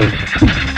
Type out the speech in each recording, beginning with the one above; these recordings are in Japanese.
Show.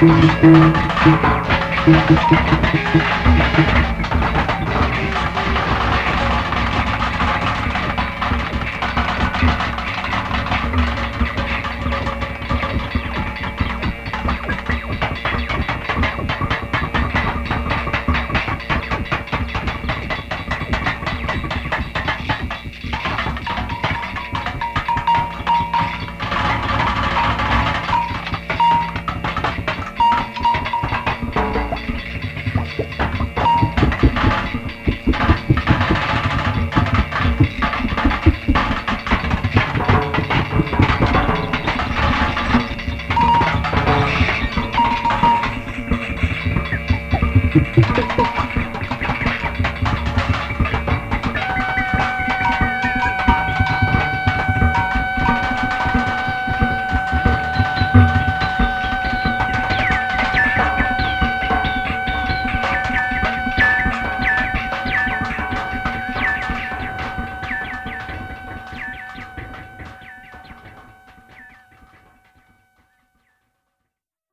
Thank you.